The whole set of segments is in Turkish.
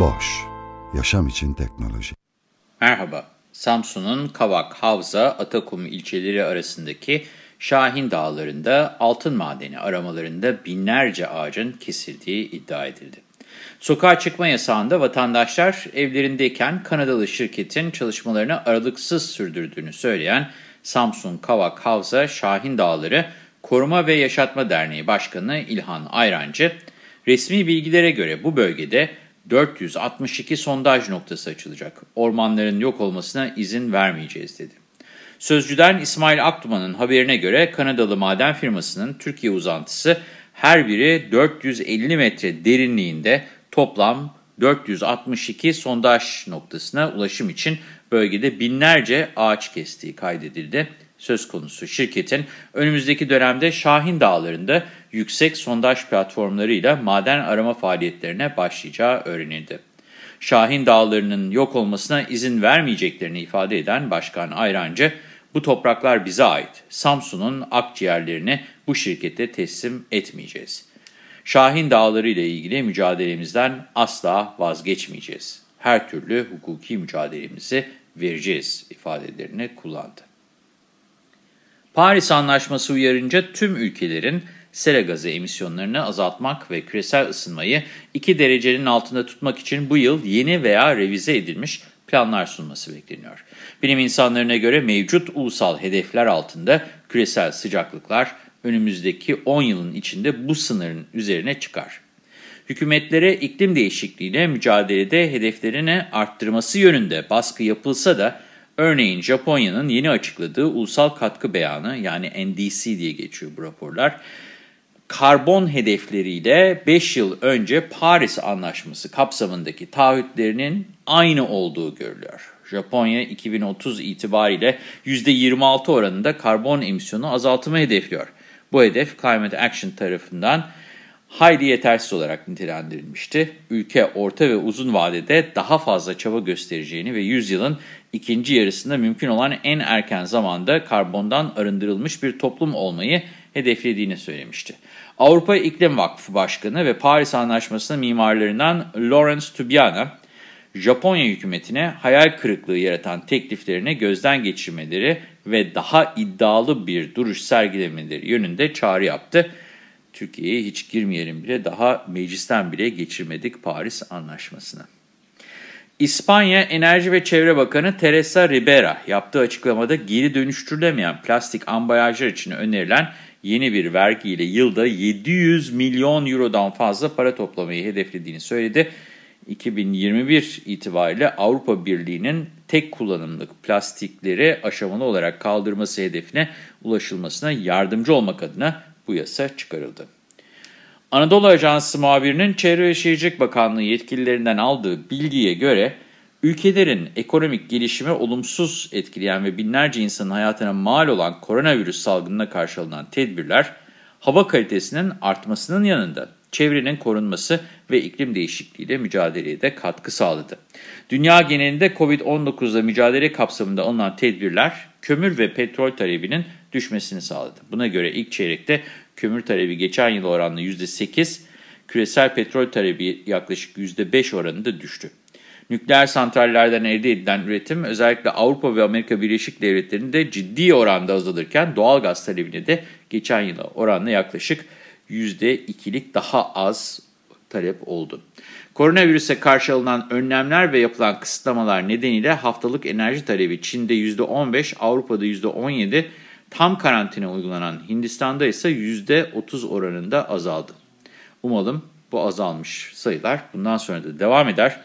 Boş, yaşam için teknoloji. Merhaba, Samsun'un Kavak, Havza, Atakum ilçeleri arasındaki Şahin Dağları'nda altın madeni aramalarında binlerce ağacın kesildiği iddia edildi. Sokağa çıkma yasağında vatandaşlar evlerindeyken Kanadalı şirketin çalışmalarını aralıksız sürdürdüğünü söyleyen Samsun Kavak Havza Şahin Dağları Koruma ve Yaşatma Derneği Başkanı İlhan Ayrancı, resmi bilgilere göre bu bölgede 462 sondaj noktası açılacak. Ormanların yok olmasına izin vermeyeceğiz dedi. Sözcüden İsmail Akduman'ın haberine göre Kanadalı maden firmasının Türkiye uzantısı her biri 450 metre derinliğinde toplam 462 sondaj noktasına ulaşım için bölgede binlerce ağaç kestiği kaydedildi. Söz konusu şirketin önümüzdeki dönemde Şahin Dağları'nda yüksek sondaj platformlarıyla maden arama faaliyetlerine başlayacağı öğrenildi. Şahin Dağları'nın yok olmasına izin vermeyeceklerini ifade eden Başkan Ayrancı, bu topraklar bize ait. Samsun'un akciğerlerini bu şirkete teslim etmeyeceğiz. Şahin Dağları ile ilgili mücadelemizden asla vazgeçmeyeceğiz. Her türlü hukuki mücadelemizi vereceğiz ifadelerini kullandı. Paris Anlaşması uyarınca tüm ülkelerin sera gazı emisyonlarını azaltmak ve küresel ısınmayı 2 derecenin altında tutmak için bu yıl yeni veya revize edilmiş planlar sunması bekleniyor. Bilim insanlarına göre mevcut ulusal hedefler altında küresel sıcaklıklar önümüzdeki 10 yılın içinde bu sınırın üzerine çıkar. Hükümetlere iklim değişikliğiyle mücadelede hedeflerini arttırması yönünde baskı yapılsa da örneğin Japonya'nın yeni açıkladığı ulusal katkı beyanı yani NDC diye geçiyor bu raporlar, karbon hedefleriyle 5 yıl önce Paris Anlaşması kapsamındaki taahhütlerinin aynı olduğu görülüyor. Japonya 2030 itibariyle %26 oranında karbon emisyonu azaltımı hedefliyor. Bu hedef Climate Action tarafından hayli yetersiz olarak nitelendirilmişti. Ülke orta ve uzun vadede daha fazla çaba göstereceğini ve yüzyılın ikinci yarısında mümkün olan en erken zamanda karbondan arındırılmış bir toplum olmayı hedeflediğini söylemişti. Avrupa İklim Vakfı Başkanı ve Paris Anlaşması'nın mimarlarından Lawrence Tubiana, Japonya hükümetine hayal kırıklığı yaratan tekliflerini gözden geçirmeleri ve daha iddialı bir duruş sergilemeleri yönünde çağrı yaptı. Türkiye'ye hiç girmeyelim bile daha meclisten bile geçirmedik Paris Anlaşması'na. İspanya Enerji ve Çevre Bakanı Teresa Ribera yaptığı açıklamada geri dönüştürülemeyen plastik ambalajlar için önerilen yeni bir vergiyle yılda 700 milyon eurodan fazla para toplamayı hedeflediğini söyledi. 2021 itibariyle Avrupa Birliği'nin tek kullanımlık plastikleri aşamalı olarak kaldırması hedefine ulaşılmasına yardımcı olmak adına bu yasa çıkarıldı. Anadolu Ajansı muhabirinin Çevre ve Şehircilik Bakanlığı yetkililerinden aldığı bilgiye göre ülkelerin ekonomik gelişimi olumsuz etkileyen ve binlerce insanın hayatına mal olan koronavirüs salgınına karşı alınan tedbirler hava kalitesinin artmasının yanında çevrenin korunması ve iklim değişikliğiyle mücadeleye de katkı sağladı. Dünya genelinde COVID-19'la mücadele kapsamında alınan tedbirler kömür ve petrol talebinin düşmesini sağladı. Buna göre ilk çeyrekte kömür talebi geçen yıl oranla %8, küresel petrol talebi yaklaşık %5 oranında düştü. Nükleer santrallerden elde edilen üretim özellikle Avrupa ve Amerika Birleşik Devletleri'nde ciddi oranda azalırken doğal gaz talebine de geçen yıla oranla yaklaşık %2'lik daha az talep oldu. Koronavirüse karşı alınan önlemler ve yapılan kısıtlamalar nedeniyle haftalık enerji talebi Çin'de %15, Avrupa'da %17, tam karantina uygulanan Hindistan'da ise %30 oranında azaldı. Umalım bu azalmış sayılar bundan sonra da devam eder.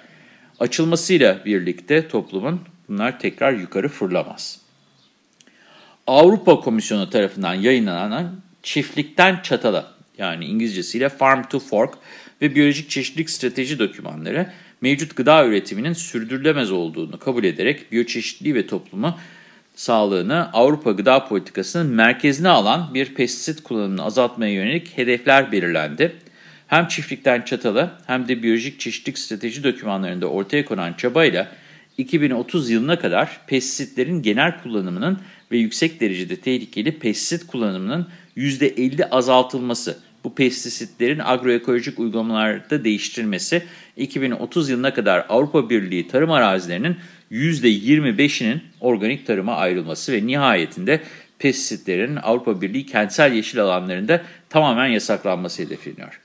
Açılmasıyla birlikte toplumun bunlar tekrar yukarı fırlamaz. Avrupa Komisyonu tarafından yayınlanan Çiftlikten Çatala yani İngilizcesiyle Farm to Fork ve biyolojik çeşitlilik strateji dokümanları mevcut gıda üretiminin sürdürülemez olduğunu kabul ederek biyoçeşitliliği ve toplumu sağlığını Avrupa gıda politikasının merkezine alan bir pestisit kullanımını azaltmaya yönelik hedefler belirlendi. Hem çiftlikten çatala hem de biyolojik çeşitlilik strateji dokümanlarında ortaya konan çabayla 2030 yılına kadar pestisitlerin genel kullanımının ve yüksek derecede tehlikeli pestisit kullanımının %50 azaltılması, bu pestisitlerin agroekolojik uygulamalarda değiştirilmesi, 2030 yılına kadar Avrupa Birliği tarım arazilerinin %25'inin organik tarıma ayrılması ve nihayetinde pestisitlerin Avrupa Birliği kentsel yeşil alanlarında tamamen yasaklanması hedefleniyor.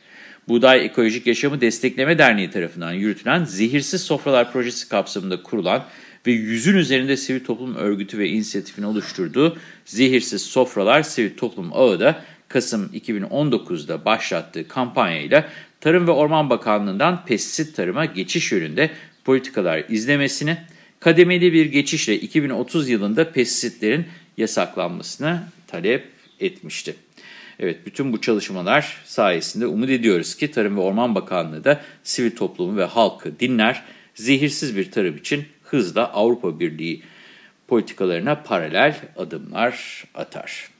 Buğday Ekolojik Yaşamı Destekleme Derneği tarafından yürütülen Zehirsiz Sofralar Projesi kapsamında kurulan ve yüzün üzerinde sivil toplum örgütü ve inisiyatifini oluşturduğu Zehirsiz Sofralar Sivil Toplum Ağı da Kasım 2019'da başlattığı kampanyayla Tarım ve Orman Bakanlığı'ndan pestisit tarıma geçiş yönünde politikalar izlemesini, kademeli bir geçişle 2030 yılında pestisitlerin yasaklanmasını talep etmişti. Evet, bütün bu çalışmalar sayesinde umut ediyoruz ki Tarım ve Orman Bakanlığı da sivil toplumu ve halkı dinler, zehirsiz bir tarım için hızla Avrupa Birliği politikalarına paralel adımlar atar.